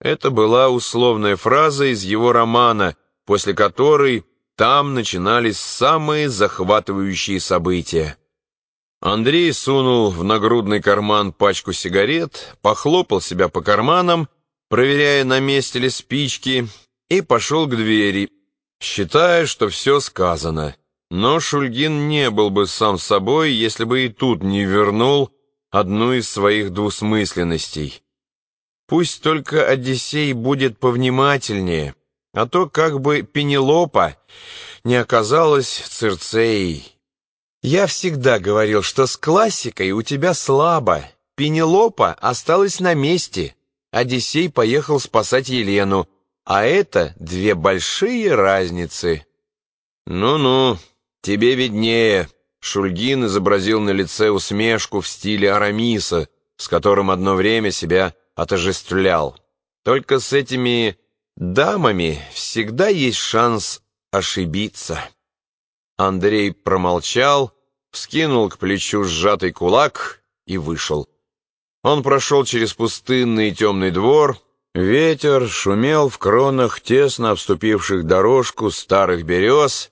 Это была условная фраза из его романа, после которой там начинались самые захватывающие события. Андрей сунул в нагрудный карман пачку сигарет, похлопал себя по карманам, проверяя, на месте ли спички, и пошел к двери, считая, что все сказано. Но Шульгин не был бы сам собой, если бы и тут не вернул одну из своих двусмысленностей. Пусть только Одиссей будет повнимательнее, а то как бы Пенелопа не оказалась Цирцеей. Я всегда говорил, что с классикой у тебя слабо. Пенелопа осталась на месте. Одиссей поехал спасать Елену. А это две большие разницы. Ну-ну, тебе виднее. Шульгин изобразил на лице усмешку в стиле Арамиса, с которым одно время себя отождествлял. Только с этими дамами всегда есть шанс ошибиться. Андрей промолчал, вскинул к плечу сжатый кулак и вышел. Он прошел через пустынный темный двор. Ветер шумел в кронах, тесно обступивших дорожку старых берез.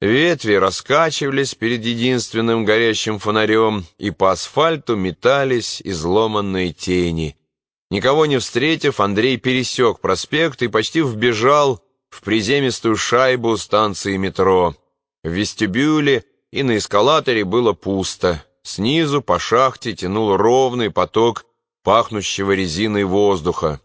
Ветви раскачивались перед единственным горящим фонарем, и по асфальту метались изломанные тени. Никого не встретив, Андрей пересек проспект и почти вбежал в приземистую шайбу станции метро. В вестибюле и на эскалаторе было пусто. Снизу по шахте тянул ровный поток пахнущего резиной воздуха.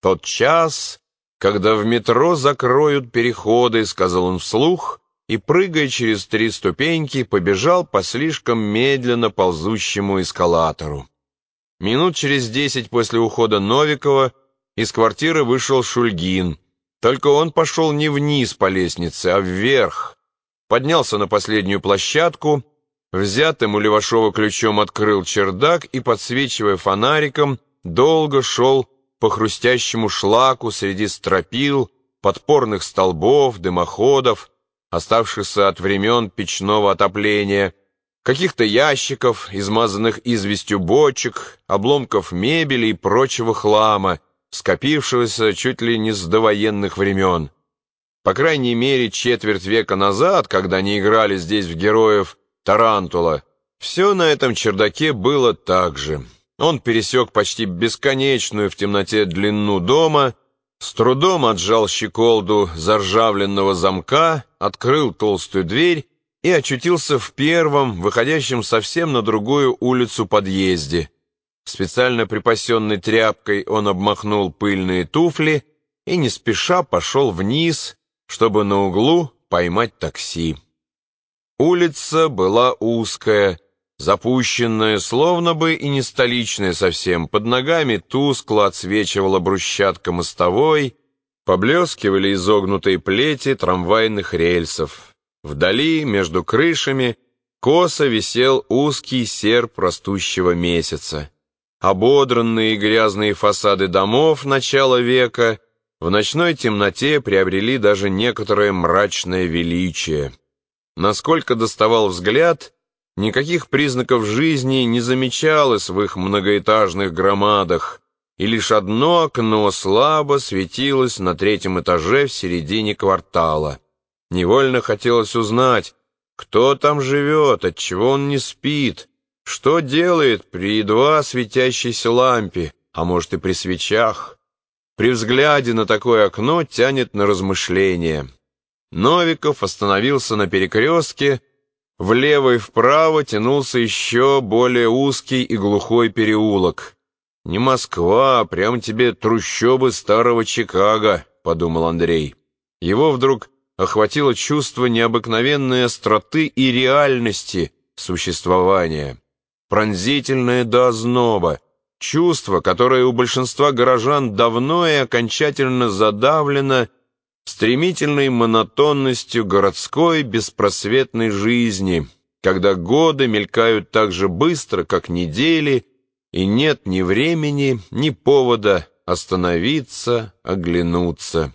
«Тот час, когда в метро закроют переходы», — сказал он вслух, и, прыгая через три ступеньки, побежал по слишком медленно ползущему эскалатору. Минут через десять после ухода Новикова из квартиры вышел Шульгин. Только он пошел не вниз по лестнице, а вверх, поднялся на последнюю площадку, взятым у Левашова ключом открыл чердак и, подсвечивая фонариком, долго шел по хрустящему шлаку среди стропил, подпорных столбов, дымоходов, оставшихся от времен печного отопления, каких-то ящиков, измазанных известью бочек, обломков мебели и прочего хлама, скопившегося чуть ли не с довоенных времен. По крайней мере, четверть века назад, когда они играли здесь в героев Тарантула, все на этом чердаке было так же. Он пересек почти бесконечную в темноте длину дома, с трудом отжал щеколду заржавленного замка, открыл толстую дверь и очутился в первом, выходящем совсем на другую улицу подъезде. Специально припасенной тряпкой он обмахнул пыльные туфли и не спеша пошел вниз, чтобы на углу поймать такси. Улица была узкая, запущенная, словно бы и не столичная совсем. Под ногами тускло отсвечивала брусчатка мостовой, поблескивали изогнутые плети трамвайных рельсов. Вдали, между крышами, косо висел узкий серп растущего месяца. Ободранные грязные фасады домов начала века — в ночной темноте приобрели даже некоторое мрачное величие. Насколько доставал взгляд, никаких признаков жизни не замечалось в их многоэтажных громадах, и лишь одно окно слабо светилось на третьем этаже в середине квартала. Невольно хотелось узнать, кто там живет, отчего он не спит, что делает при едва светящейся лампе, а может и при свечах. При взгляде на такое окно тянет на размышления. Новиков остановился на перекрестке, влево и вправо тянулся еще более узкий и глухой переулок. «Не Москва, а прям тебе трущобы старого Чикаго», — подумал Андрей. Его вдруг охватило чувство необыкновенной остроты и реальности существования, пронзительное до озноба, Чувство, которое у большинства горожан давно и окончательно задавлено стремительной монотонностью городской беспросветной жизни, когда годы мелькают так же быстро, как недели, и нет ни времени, ни повода остановиться, оглянуться.